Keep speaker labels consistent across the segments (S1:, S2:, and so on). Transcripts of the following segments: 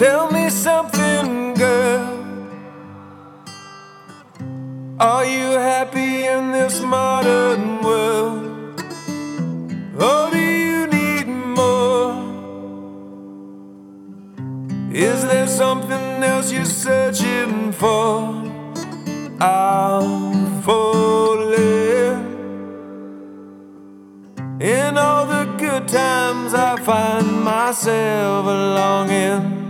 S1: Tell me something, girl. Are you happy in this modern world? Or do you need more? Is there something else you're searching for? I'm falling. In all the good times, I find myself longing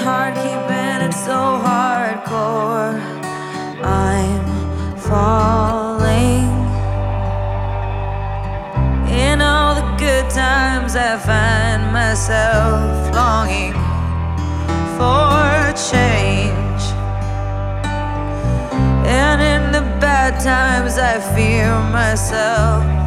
S2: hard keeping it so hardcore? I'm falling. In all the good times, I find myself longing for change. And in the bad times, I fear myself.